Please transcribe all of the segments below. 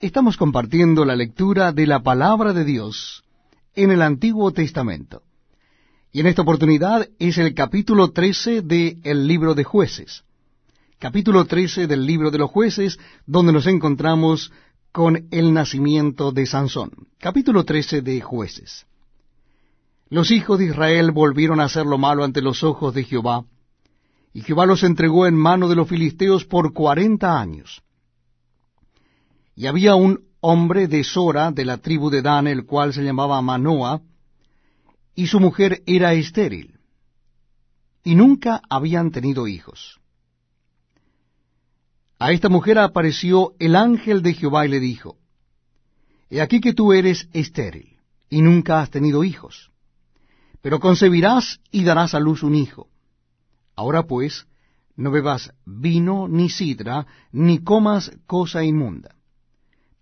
Estamos compartiendo la lectura de la palabra de Dios en el Antiguo Testamento. Y en esta oportunidad es el capítulo 13 del libro de jueces. Capítulo 13 del libro de los jueces, donde nos encontramos con el nacimiento de Sansón. Capítulo 13 de jueces. Los hijos de Israel volvieron a hacer lo malo ante los ojos de Jehová, y Jehová los entregó en mano de los filisteos por cuarenta años. Y había un hombre de Sora, de la tribu de Dan, el cual se llamaba Manoa, y su mujer era estéril, y nunca habían tenido hijos. A esta mujer apareció el ángel de Jehová y le dijo, He aquí que tú eres estéril, y nunca has tenido hijos, pero concebirás y darás a luz un hijo. Ahora pues, no bebas vino ni sidra, ni comas cosa inmunda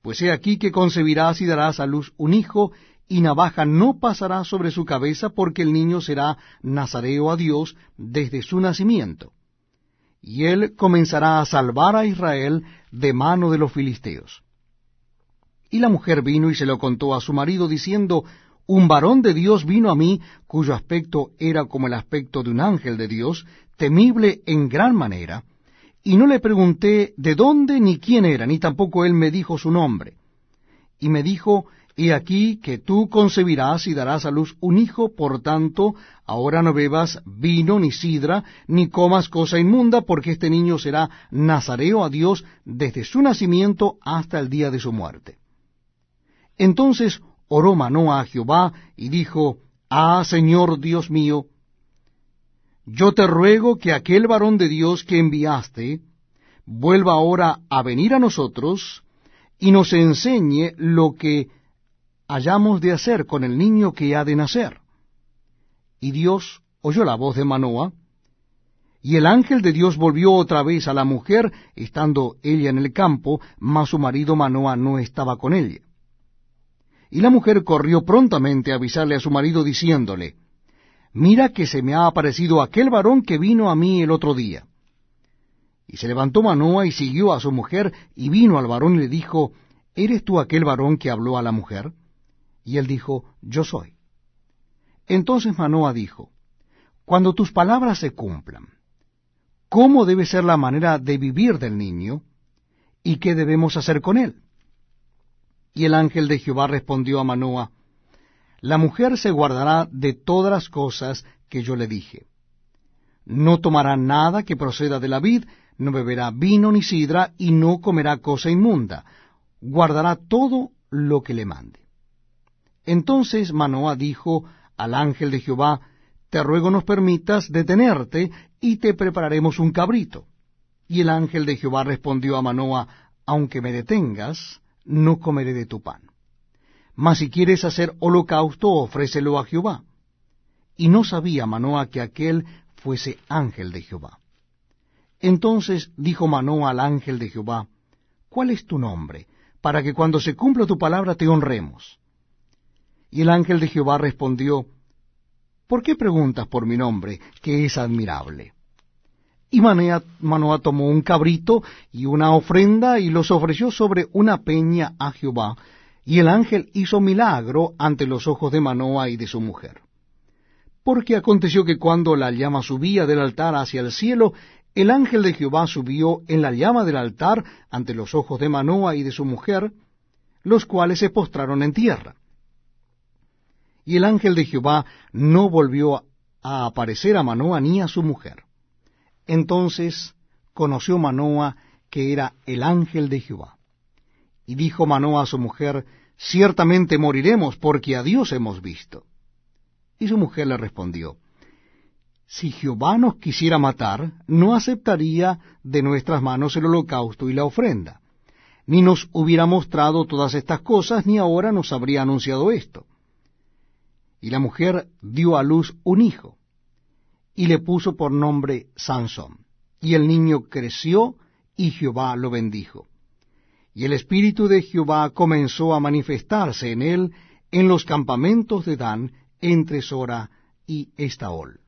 pues he aquí que concebirás y darás a luz un hijo, y navaja no pasará sobre su cabeza, porque el niño será nazareo a Dios desde su nacimiento. Y él comenzará a salvar a Israel de mano de los filisteos. Y la mujer vino y se lo contó a su marido, diciendo, Un varón de Dios vino a mí, cuyo aspecto era como el aspecto de un ángel de Dios, temible en gran manera, y no le pregunté de dónde ni quién era, ni tampoco él me dijo su nombre. Y me dijo, He aquí que tú concebirás y darás a luz un hijo, por tanto, ahora no bebas vino ni sidra, ni comas cosa inmunda, porque este niño será nazareo a Dios desde su nacimiento hasta el día de su muerte. Entonces oró Manoa a Jehová y dijo, Ah, Señor Dios mío, yo te ruego que aquel varón de Dios que enviaste vuelva ahora a venir a nosotros y nos enseñe lo que hayamos de hacer con el niño que ha de nacer. Y Dios oyó la voz de Manoa, y el ángel de Dios volvió otra vez a la mujer, estando ella en el campo, mas su marido Manoa no estaba con ella. Y la mujer corrió prontamente a avisarle a su marido, diciéndole, mira que se me ha aparecido aquel varón que vino a mí el otro día. Y se levantó Manoa y siguió a su mujer, y vino al varón y le dijo, ¿Eres tú aquel varón que habló a la mujer? Y él dijo, Yo soy. Entonces Manoa dijo, Cuando tus palabras se cumplan, ¿cómo debe ser la manera de vivir del niño? ¿Y qué debemos hacer con él? Y el ángel de Jehová respondió a Manoa, la mujer se guardará de todas las cosas que yo le dije. No tomará nada que proceda de la vid, no beberá vino ni sidra, y no comerá cosa inmunda. Guardará todo lo que le mande. Entonces Manoah dijo al ángel de Jehová, Te ruego nos permitas detenerte, y te prepararemos un cabrito. Y el ángel de Jehová respondió a Manoah, Aunque me detengas, no comeré de tu pan. Mas si quieres hacer holocausto, ofrécelo a Jehová. Y no sabía Manoa que aquel fuese ángel de Jehová. Entonces dijo Manoa al ángel de Jehová, ¿cuál es tu nombre? Para que cuando se cumpla tu palabra te honremos. Y el ángel de Jehová respondió, ¿por qué preguntas por mi nombre, que es admirable? Y Manoa tomó un cabrito y una ofrenda y los ofreció sobre una peña a Jehová, y el ángel hizo milagro ante los ojos de Manoa y de su mujer. Porque aconteció que cuando la llama subía del altar hacia el cielo, el ángel de Jehová subió en la llama del altar ante los ojos de Manoa y de su mujer, los cuales se postraron en tierra. Y el ángel de Jehová no volvió a aparecer a Manoa ni a su mujer. Entonces conoció Manoa que era el ángel de Jehová. Y dijo Manoa a su mujer, Ciertamente moriremos, porque a Dios hemos visto. Y su mujer le respondió, Si Jehová nos quisiera matar, no aceptaría de nuestras manos el holocausto y la ofrenda, ni nos hubiera mostrado todas estas cosas, ni ahora nos habría anunciado esto. Y la mujer dio a luz un hijo, y le puso por nombre Sansón. Y el niño creció, y Jehová lo bendijo. Y el espíritu de Jehová comenzó a manifestarse en él en los campamentos de Dan entre Sora y Estaol.